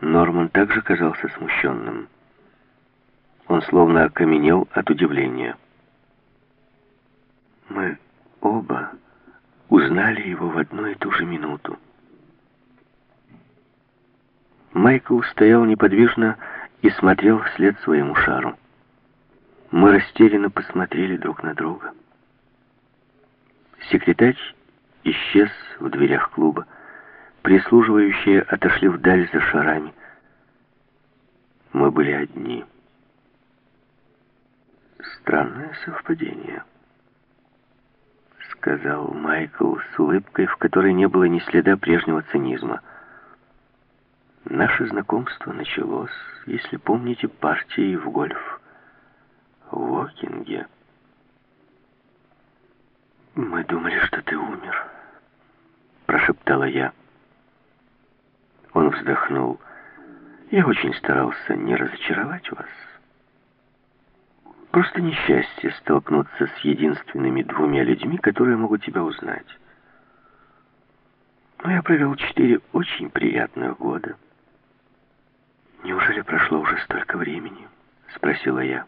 Норман также казался смущенным. Он словно окаменел от удивления. Мы оба узнали его в одну и ту же минуту. Майкл стоял неподвижно и смотрел вслед своему шару. Мы растерянно посмотрели друг на друга. Секретарь исчез в дверях клуба. Прислуживающие отошли вдаль за шарами. Мы были одни. Странное совпадение, сказал Майкл с улыбкой, в которой не было ни следа прежнего цинизма. Наше знакомство началось, если помните, партией в гольф в Уокинге. «Мы думали, что ты умер», — прошептала я. Он вздохнул. «Я очень старался не разочаровать вас. Просто несчастье столкнуться с единственными двумя людьми, которые могут тебя узнать. Но я провел четыре очень приятных года». «Неужели прошло уже столько времени?» — спросила я.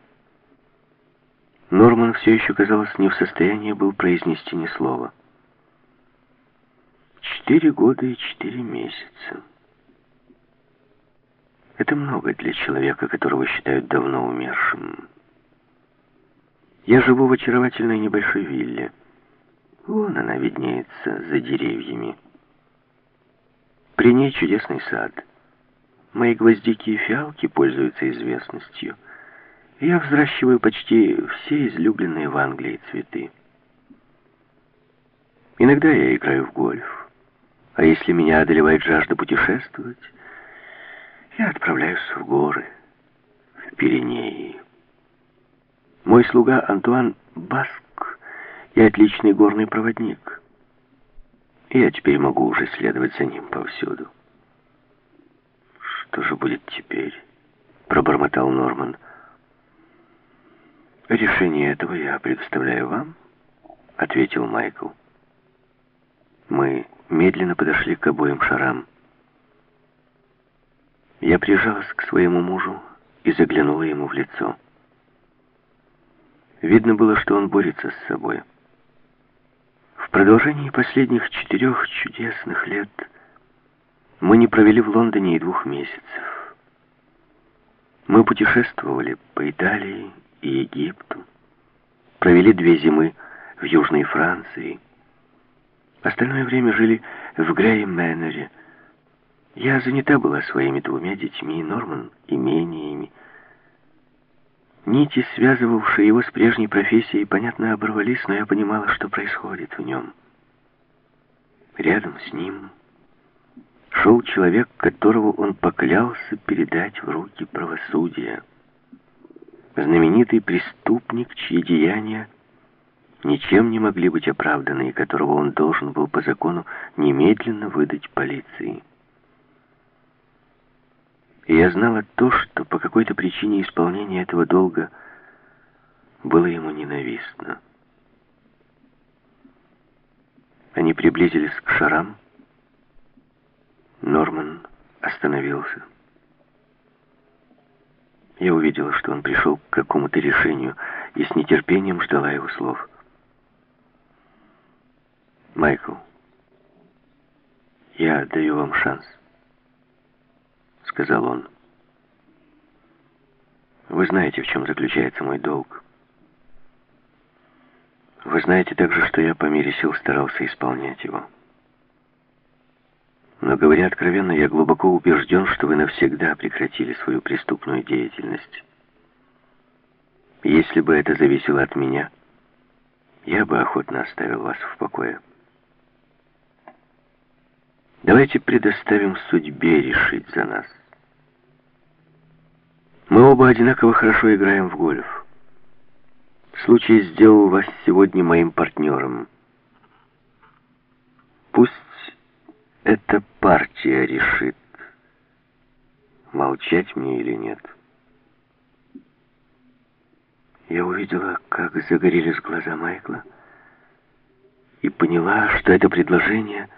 Норман все еще, казалось, не в состоянии был произнести ни слова. Четыре года и четыре месяца. Это много для человека, которого считают давно умершим. Я живу в очаровательной небольшой вилле. Вон она виднеется за деревьями. При ней чудесный сад. Мои гвоздики и фиалки пользуются известностью — я взращиваю почти все излюбленные в Англии цветы. Иногда я играю в гольф. А если меня одолевает жажда путешествовать, я отправляюсь в горы, в Пиренеи. Мой слуга Антуан Баск и отличный горный проводник. Я теперь могу уже следовать за ним повсюду. «Что же будет теперь?» — пробормотал Норман. «Решение этого я предоставляю вам», — ответил Майкл. Мы медленно подошли к обоим шарам. Я прижалась к своему мужу и заглянула ему в лицо. Видно было, что он борется с собой. В продолжении последних четырех чудесных лет мы не провели в Лондоне и двух месяцев. Мы путешествовали по Италии и Египту. Провели две зимы в Южной Франции. Остальное время жили в Грей-Мэннере. Я занята была своими двумя детьми, Норман, имениями. Нити, связывавшие его с прежней профессией, понятно, оборвались, но я понимала, что происходит в нем. Рядом с ним шел человек, которого он поклялся передать в руки правосудия знаменитый преступник, чьи деяния ничем не могли быть оправданы и которого он должен был по закону немедленно выдать полиции. И я знала то, что по какой-то причине исполнение этого долга было ему ненавистно. Они приблизились к шарам. Норман остановился. Я увидела, что он пришел к какому-то решению и с нетерпением ждала его слов. «Майкл, я даю вам шанс», — сказал он. «Вы знаете, в чем заключается мой долг. Вы знаете также, что я по мере сил старался исполнять его». Но, говоря откровенно, я глубоко убежден, что вы навсегда прекратили свою преступную деятельность. Если бы это зависело от меня, я бы охотно оставил вас в покое. Давайте предоставим судьбе решить за нас. Мы оба одинаково хорошо играем в гольф. Случай сделал вас сегодня моим партнером. Пусть эта партия решит, молчать мне или нет. Я увидела, как загорелись глаза Майкла, и поняла, что это предложение